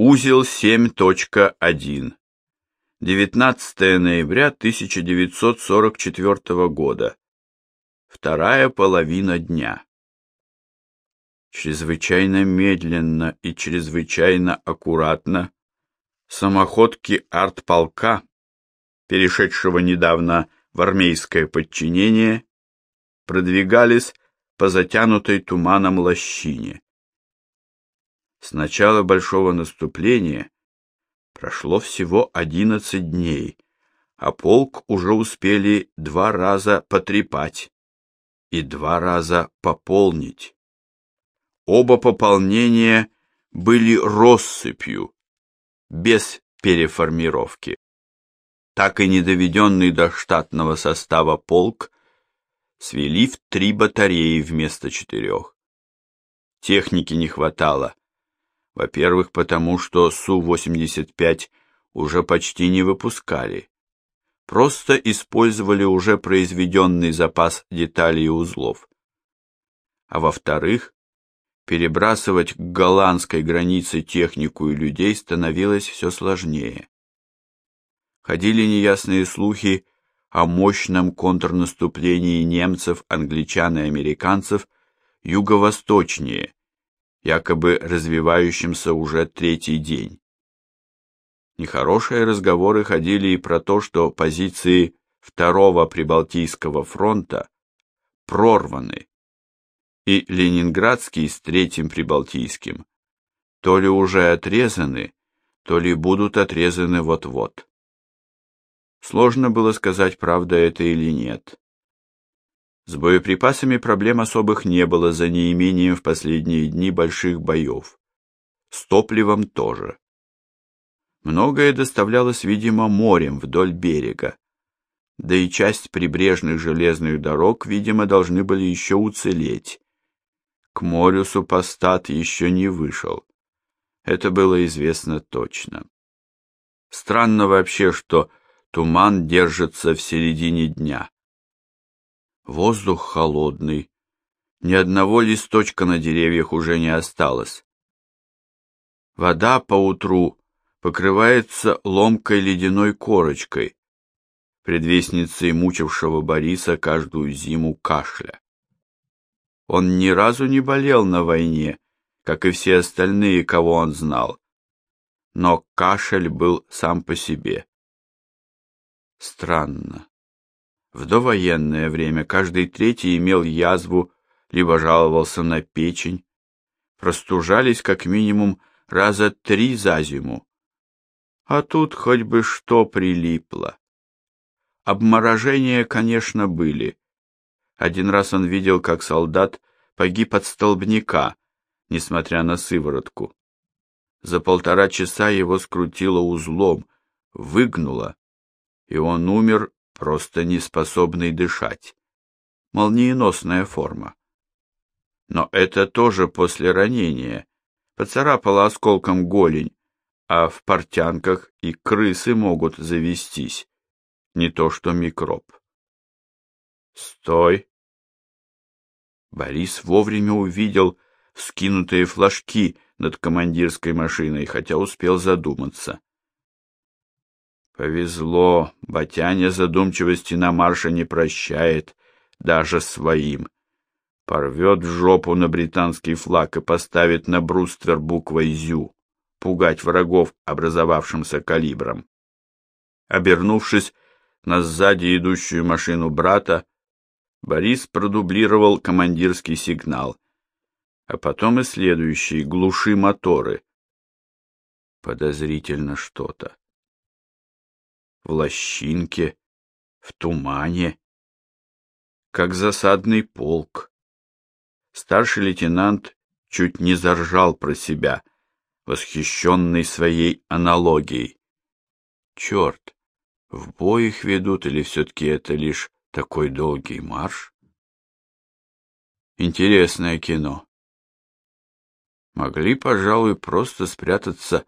Узел 7.1. 19 ноября 1944 года. Вторая половина дня. Чрезвычайно медленно и чрезвычайно аккуратно самоходки артполка, перешедшего недавно в армейское подчинение, продвигались по затянутой туманом лощине. С начала большого наступления прошло всего одиннадцать дней, а полк уже успели два раза потрепать и два раза пополнить. Оба пополнения были россыпью, без переформировки. Так и не доведенный до штатного состава полк свели в три батареи вместо четырех. Техники не хватало, во-первых, потому что Су-85 уже почти не выпускали. Просто использовали уже произведенный запас деталей и узлов. А во-вторых, перебрасывать к голландской границе технику и людей становилось все сложнее. Ходили неясные слухи о мощном контрнаступлении немцев, англичан и американцев юго-восточнее, якобы развивающимся уже третий день. Нехорошие разговоры ходили и про то, что позиции второго Прибалтийского фронта прорваны, и Ленинградский с третьим Прибалтийским то ли уже отрезаны, то ли будут отрезаны вот-вот. Сложно было сказать, правда это или нет. С боеприпасами проблем особых не было за неимением в последние дни больших боев. С топливом тоже. Многое доставлялось, видимо, морем вдоль берега. Да и часть прибрежных железных дорог, видимо, должны были еще уцелеть. К морю супостат еще не вышел. Это было известно точно. Странно вообще, что туман держится в середине дня. Воздух холодный. Ни одного листочка на деревьях уже не осталось. Вода по утру покрывается ломкой ледяной корочкой, предвестницей мучившего Бориса каждую зиму кашля. Он ни разу не болел на войне, как и все остальные, кого он знал. Но кашель был сам по себе. Странно. В довоенное время каждый третий имел язву, либо жаловался на печень. Простужались как минимум раза три за зиму. А тут хоть бы что прилипло. Обморожения, конечно, были. Один раз он видел, как солдат погиб от столбняка, несмотря на сыворотку. За полтора часа его скрутило узлом, выгнуло, и он умер просто неспособный дышать. Молниеносная форма. Но это тоже после ранения. Поцарапала осколком голень, а в портянках и крысы могут завестись, не то что микроб. Стой! Борис вовремя увидел скинутые флажки над командирской машиной, хотя успел задуматься. Повезло, Батяня задумчивости на марше не прощает, даже своим. Порвет жопу на британский флаг и поставит на бруствер буквой «Зю», пугать врагов образовавшимся калибром. Обернувшись на сзади идущую машину брата, Борис продублировал командирский сигнал, а потом и следующий «Глуши моторы». Подозрительно что-то в лощинке, в тумане, как засадный полк. Старший лейтенант чуть не заржал про себя, восхищенный своей аналогией. Черт, в бой их ведут или все-таки это лишь такой долгий марш? Интересное кино. Могли, пожалуй, просто спрятаться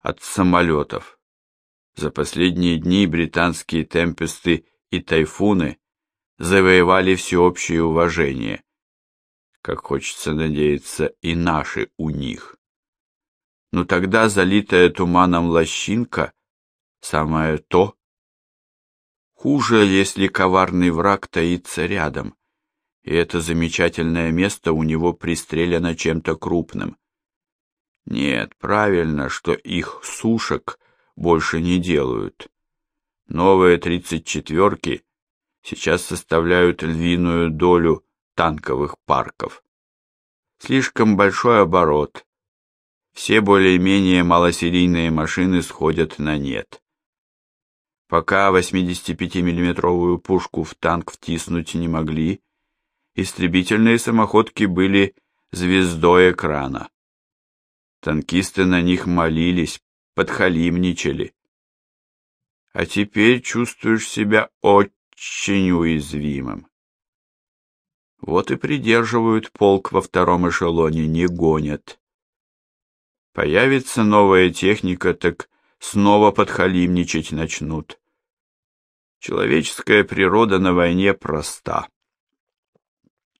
от самолетов. За последние дни британские темпесты и тайфуны завоевали всеобщее уважение, как хочется надеяться и наши у них. но тогда залитая туманом лощинка — самое то. Хуже, если коварный враг таится рядом, и это замечательное место у него пристрелено чем-то крупным. Нет, правильно, что их сушек больше не делают. Новые тридцать четверки сейчас составляют львиную долю танковых парков. Слишком большой оборот. Все более-менее малосерийные машины сходят на нет. Пока 85-миллиметровую пушку в танк втиснуть не могли, истребительные самоходки были звездой экрана. Танкисты на них молились, подхалимничали. А теперь чувствуешь себя очень уязвимым. Вот и придерживают полк во втором эшелоне, не гонят. Появится новая техника, так снова подхалимничать начнут. Человеческая природа на войне проста.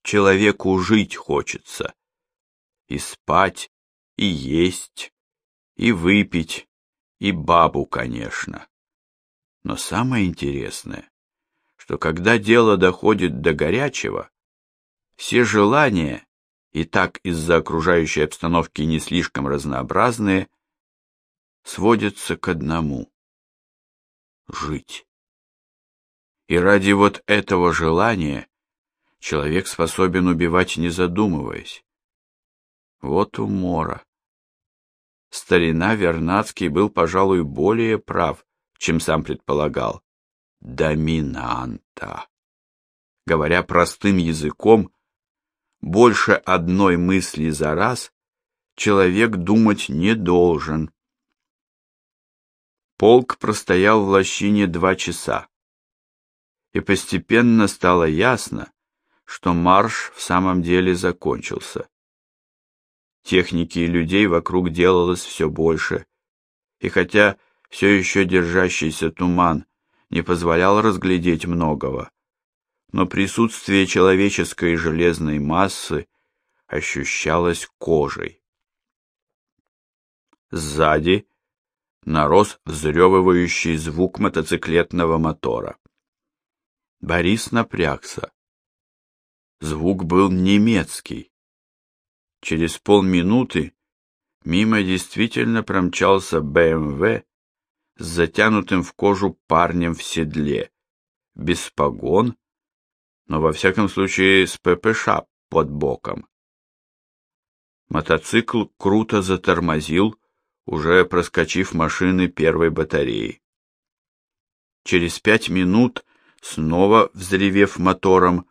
Человеку жить хочется. И спать, и есть, и выпить, и бабу, конечно. Но самое интересное, что когда дело доходит до горячего, все желания, и так из-за окружающей обстановки не слишком разнообразные, сводятся к одному — жить. И ради вот этого желания человек способен убивать, не задумываясь. Вот умора. Старина Вернадский был, пожалуй, более прав, чем сам предполагал. Доминанта. Говоря простым языком, больше одной мысли за раз человек думать не должен. Полк простоял в лощине два часа, и постепенно стало ясно, что марш в самом деле закончился. Техники и людей вокруг делалось все больше, и хотя все еще держащийся туман не позволял разглядеть многого, но присутствие человеческой железной массы ощущалось кожей. Сзади нарос взрёвывающий звук мотоциклетного мотора. Борис напрягся. Звук был немецкий. Через полминуты мимо действительно промчался БМВ с затянутым в кожу парнем в седле, без погон но во всяком случае с ППШ под боком. Мотоцикл круто затормозил, уже проскочив машины первой батареи. Через пять минут, снова взревев мотором,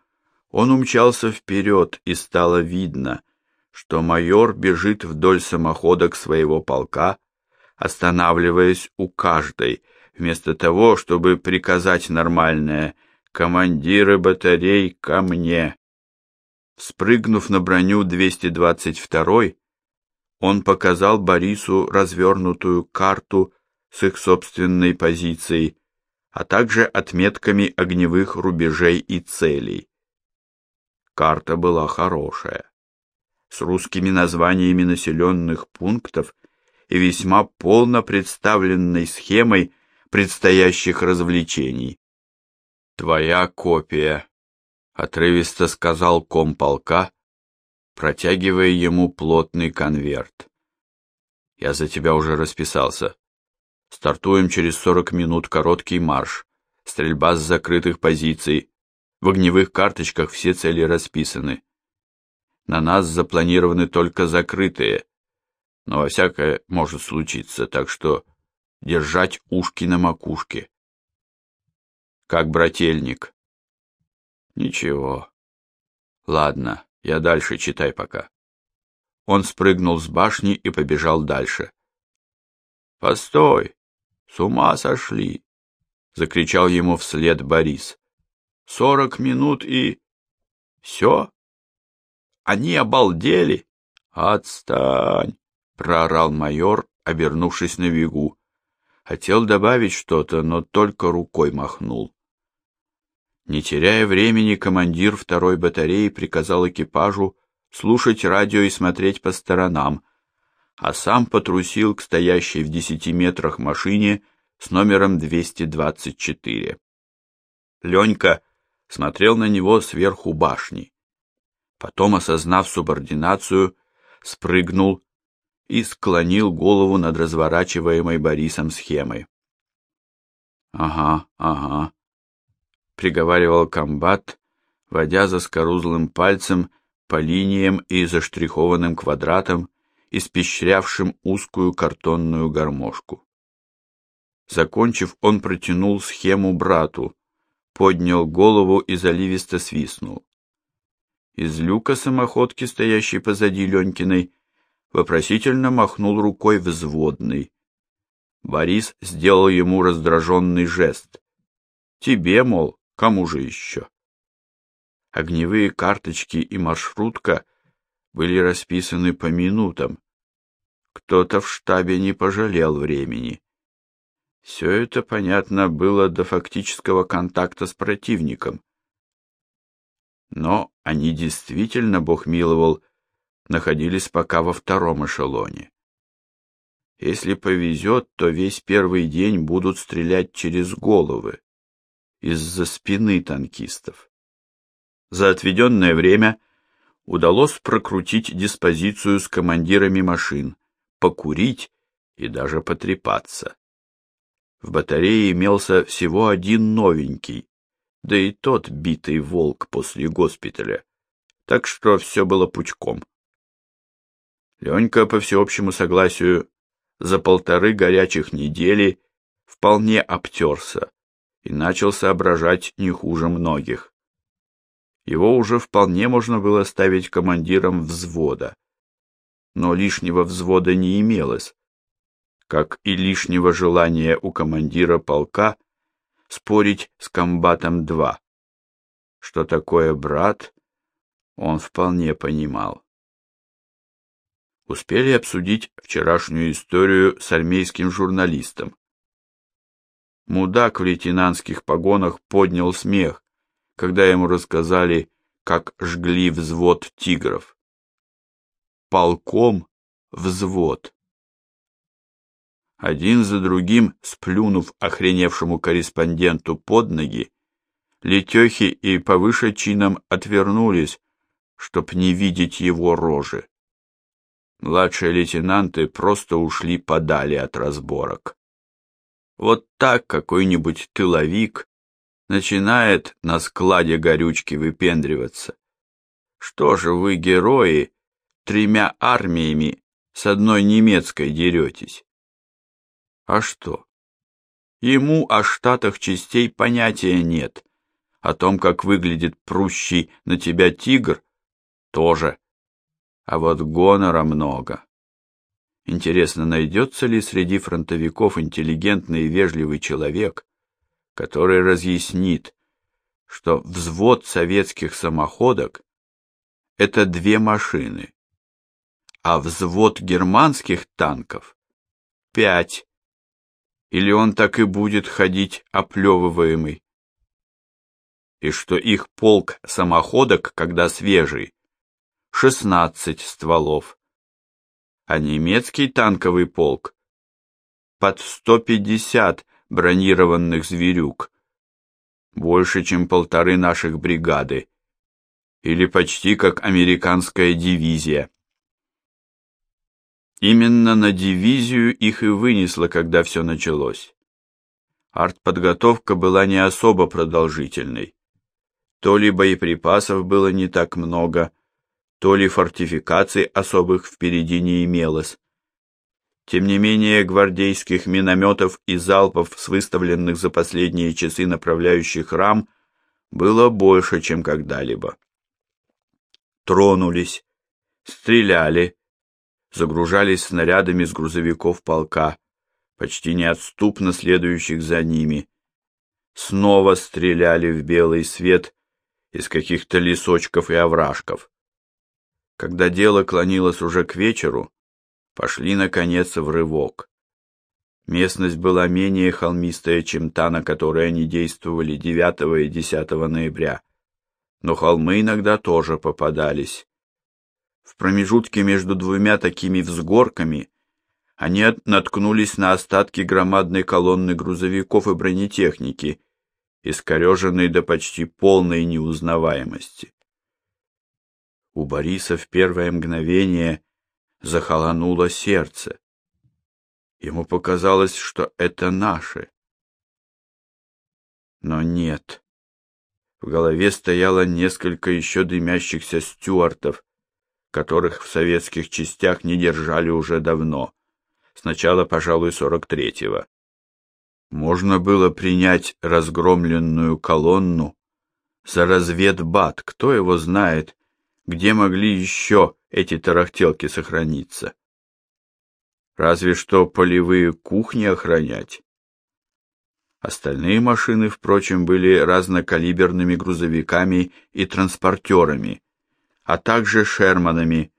он умчался вперед, и стало видно, что майор бежит вдоль самоходок своего полка, останавливаясь у каждой, вместо того, чтобы приказать нормальное командиры батарей ко мне. Спрыгнув на броню 222-й, он показал Борису развернутую карту с их собственной позицией, а также отметками огневых рубежей и целей. Карта была хорошая, с русскими названиями населенных пунктов и весьма полно представленной схемой предстоящих развлечений. Твоя копия, отрывисто сказал комполка, протягивая ему плотный конверт. Я за тебя уже расписался. Стартуем через сорок минут короткий марш. Стрельба с закрытых позиций. В огневых карточках все цели расписаны. На нас запланированы только закрытые. Но во всякое может случиться, так что держать ушки на макушке как брательник. Ничего. Ладно, я дальше читай пока. Он спрыгнул с башни и побежал дальше. Постой, с ума сошли, закричал ему вслед Борис. Сорок минут и все? Они обалдели. Отстань, проорал майор, обернувшись на бегу. Хотел добавить что-то, но только рукой махнул. Не теряя времени, командир второй батареи приказал экипажу слушать радио и смотреть по сторонам, а сам потрусил к стоящей в десяти метрах машине с номером 224. Ленька смотрел на него сверху башни. Потом, осознав субординацию, спрыгнул и склонил голову над разворачиваемой Борисом схемой. «Ага, ага», — приговаривал комбат, водя за скорузлым пальцем по линиям и заштрихованным квадратам, испещрявшим узкую картонную гармошку. Закончив, он протянул схему брату, поднял голову и заливисто свистнул. Из люка самоходки, стоящей позади Ленькиной, вопросительно махнул рукой взводный. Борис сделал ему раздраженный жест. «Тебе, мол, кому же еще?» Огневые карточки и маршрутка были расписаны по минутам. Кто-то в штабе не пожалел времени. Все это, понятно, было до фактического контакта с противником. Но они действительно, Бог миловал, находились пока во втором эшелоне. Если повезет, то весь первый день будут стрелять через головы, из-за спины танкистов. За отведенное время удалось прокрутить диспозицию с командирами машин, покурить и даже потрепаться. В батарее имелся всего один новенький, да и тот битый волк после госпиталя, так что все было пучком. Ленька, по всеобщему согласию, за полторы горячих недели вполне обтерся и начал соображать не хуже многих. Его уже вполне можно было ставить командиром взвода. Но лишнего взвода не имелось, как и лишнего желания у командира полка спорить с комбатом 2. Что такое брат, он вполне понимал успели обсудить вчерашнюю историю с армейским журналистом. Мудак в лейтенантских погонах поднял смех, когда ему рассказали, как жгли взвод тигров. Полком взвод. Один за другим, сплюнув охреневшему корреспонденту под ноги, летехи и повыше чином отвернулись, чтоб не видеть его рожи. Младшие лейтенанты просто ушли подали от разборок. Вот так какой-нибудь тыловик начинает на складе горючки выпендриваться. Что же вы, герои, тремя армиями с одной немецкой деретесь? А что? Ему о штатах частей понятия нет. О том, как выглядит прущий на тебя тигр, тоже а вот гонора много. Интересно, найдется ли среди фронтовиков интеллигентный и вежливый человек, который разъяснит, что взвод советских самоходок — это две машины, а взвод германских танков — пять, или он так и будет ходить оплевываемый, и что их полк самоходок, когда свежий, 16 стволов, а немецкий танковый полк? Под 150 бронированных зверюк, больше, чем полторы наших бригады, или почти как американская дивизия. Именно на дивизию их и вынесло, когда все началось. Артподготовка была не особо продолжительной. То ли боеприпасов было не так много, то ли фортификаций особых впереди не имелось. Тем не менее, гвардейских минометов и залпов с выставленных за последние часы направляющих рам было больше, чем когда-либо. Тронулись, стреляли, загружались снарядами с грузовиков полка, почти неотступно следующих за ними. Снова стреляли в белый свет из каких-то лесочков и овражков. Когда дело клонилось уже к вечеру, пошли, наконец, в рывок. Местность была менее холмистая, чем та, на которой они действовали 9 и 10 ноября, но холмы иногда тоже попадались. В промежутке между двумя такими взгорками они наткнулись на остатки громадной колонны грузовиков и бронетехники, искореженной до почти полной неузнаваемости. У Бориса в первое мгновение захолонуло сердце. Ему показалось, что это наши. Но нет. В голове стояло несколько еще дымящихся стюартов, которых в советских частях не держали уже давно. Сначала, пожалуй, сорок третьего. Можно было принять разгромленную колонну за разведбат, кто его знает, где могли еще эти тарахтелки сохраниться. Разве что полевые кухни охранять. Остальные машины, впрочем, были разнокалиберными грузовиками и транспортерами, а также шерманами,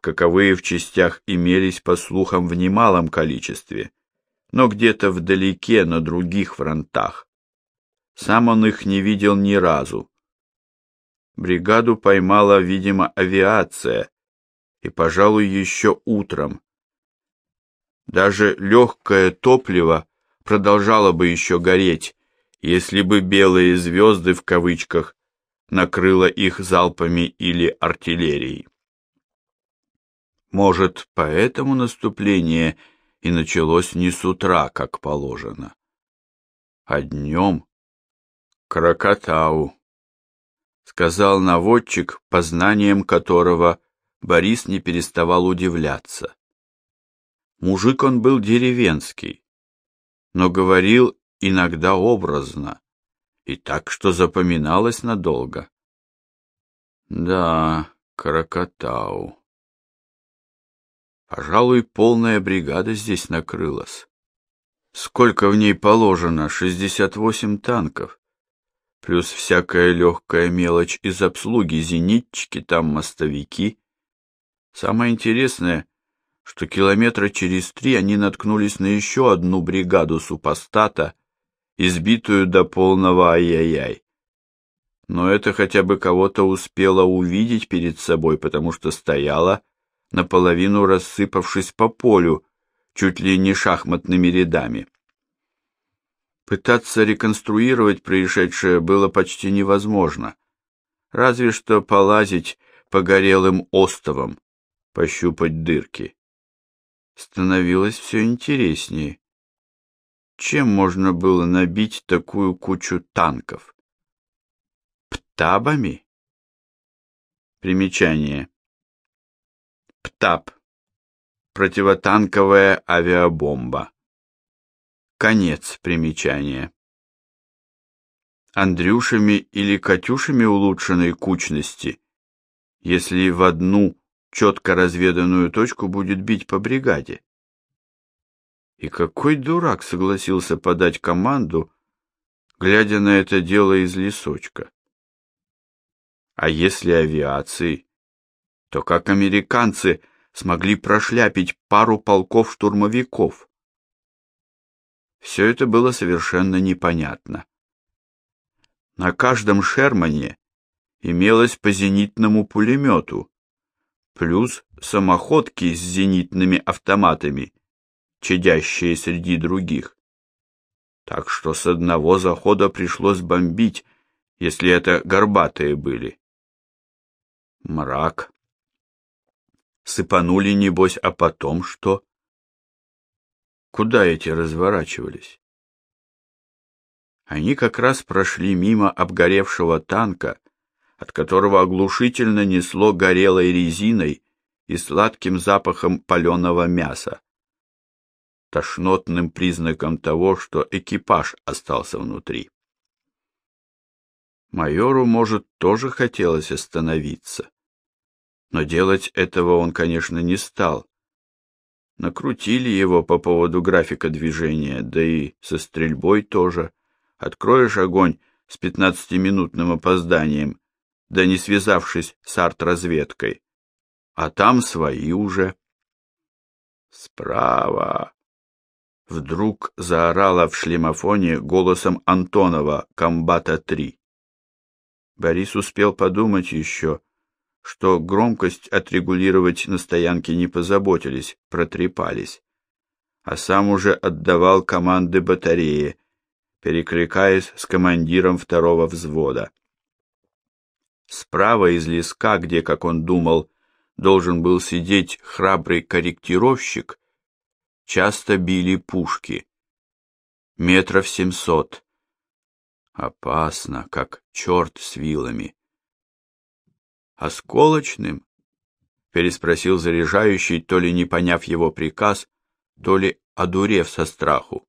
каковые в частях имелись, по слухам, в немалом количестве, но где-то вдалеке на других фронтах. Сам он их не видел ни разу. Бригаду поймала, видимо, авиация, и, пожалуй, еще утром. Даже легкое топливо продолжало бы еще гореть, если бы белые звезды в кавычках накрыло их залпами или артиллерией. Может, поэтому наступление и началось не с утра, как положено, а днем Крокотау, сказал наводчик, по знаниям которого Борис не переставал удивляться. Мужик он был деревенский, но говорил иногда образно, и так, что запоминалось надолго. Да, Крокотау. Пожалуй, полная бригада здесь накрылась. Сколько в ней положено? Шестьдесят восемь танков. Плюс всякая легкая мелочь из обслуги, зенитчики, там мостовики. Самое интересное, что километра через три они наткнулись на еще одну бригаду супостата, избитую до полного ай-яй-яй. Но это хотя бы кого-то успела увидеть перед собой, потому что стояла наполовину рассыпавшись по полю, чуть ли не шахматными рядами. Пытаться реконструировать происшедшее было почти невозможно, разве что полазить по горелым остовам, пощупать дырки. Становилось все интереснее. Чем можно было набить такую кучу танков? Птабами? Примечание. ПТАП. Противотанковая авиабомба. Конец примечания. Андрюшами или Катюшами улучшенной кучности, если в одну четко разведанную точку будет бить по бригаде. И какой дурак согласился подать команду, глядя на это дело из лесочка? А если авиации? то как американцы смогли прошляпить пару полков штурмовиков? Все это было совершенно непонятно. На каждом Шермане имелось по зенитному пулемету, плюс самоходки с зенитными автоматами, чадящие среди других. Так что с одного захода пришлось бомбить, если это горбатые были. Мрак. Сыпанули, небось, а потом что? Куда эти разворачивались? Они как раз прошли мимо обгоревшего танка, от которого оглушительно несло горелой резиной и сладким запахом паленого мяса, тошнотным признаком того, что экипаж остался внутри. Майору, может, тоже хотелось остановиться но делать этого он, конечно, не стал. Накрутили его по поводу графика движения, да и со стрельбой тоже. Откроешь огонь с пятнадцатиминутным опозданием, да не связавшись с артразведкой. А там свои уже. Справа. Вдруг заорала в шлемофоне голосом Антонова, комбата 3. Борис успел подумать еще, что громкость отрегулировать на стоянке не позаботились, протрепались. А сам уже отдавал команды батареи, перекликаясь с командиром второго взвода. Справа из леска, где, как он думал, должен был сидеть храбрый корректировщик, часто били пушки. Метров семьсот. Опасно, как черт с вилами. «Осколочным?» — переспросил заряжающий, то ли не поняв его приказ, то ли одурев со страху.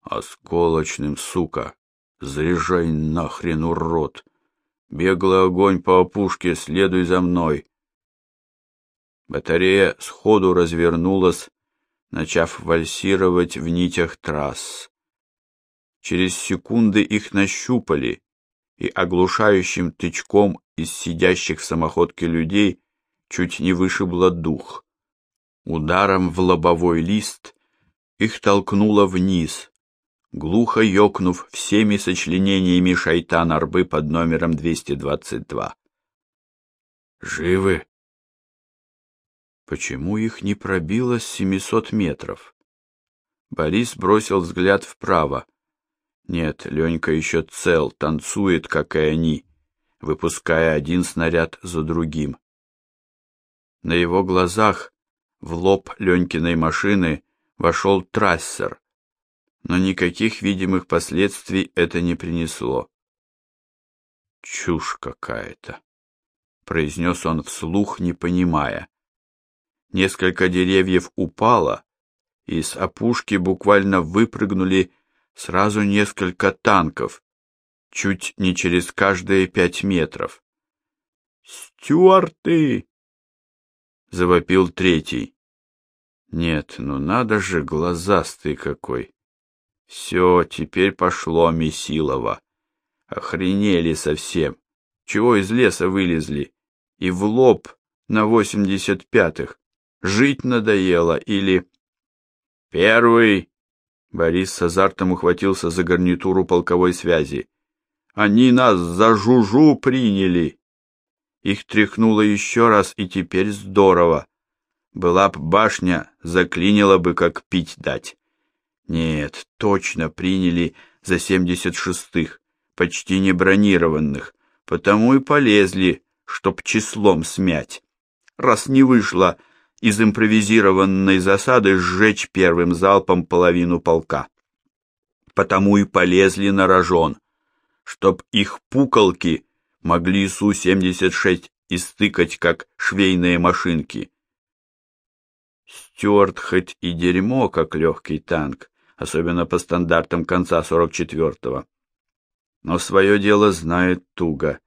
«Осколочным, сука! Заряжай нахрен, урод! Беглый огонь по опушке, следуй за мной!» Батарея сходу развернулась, начав вальсировать в нитях трасс. Через секунды их нащупали, и оглушающим тычком из сидящих в самоходке людей чуть не вышибло дух. Ударом в лобовой лист их толкнуло вниз, глухо ёкнув всеми сочленениями шайтан-арбы под номером 222. «Живы?» Почему их не пробило с 700 метров? Борис бросил взгляд вправо. Нет, Ленька еще цел, танцует, как и они выпуская один снаряд за другим. На его глазах в лоб Ленькиной машины вошел трассер, но никаких видимых последствий это не принесло. «Чушь какая-то», — произнес он вслух, не понимая. Несколько деревьев упало, и с опушки буквально выпрыгнули сразу несколько танков, чуть не через каждые пять метров. «Стюарты!» — завопил третий. «Нет, ну надо же, глазастый какой!» «Все, теперь пошло Месилова. Охренели совсем. Чего из леса вылезли? И в лоб на восемьдесят пятых. Жить надоело или...» «Первый!» Борис с азартом ухватился за гарнитуру полковой связи. Они нас за жужу приняли. Их тряхнуло еще раз, и теперь здорово. Была б башня, заклинила бы, как пить дать. Нет, точно приняли за семьдесят шестых, почти не бронированных, потому и полезли, чтоб числом смять. Раз не вышло из импровизированной засады сжечь первым залпом половину полка. Потому и полезли на рожон чтоб их пуколки могли Су-76 истыкать, как швейные машинки. Стюарт хоть и дерьмо, как легкий танк, особенно по стандартам конца 44-го, но свое дело знает туго.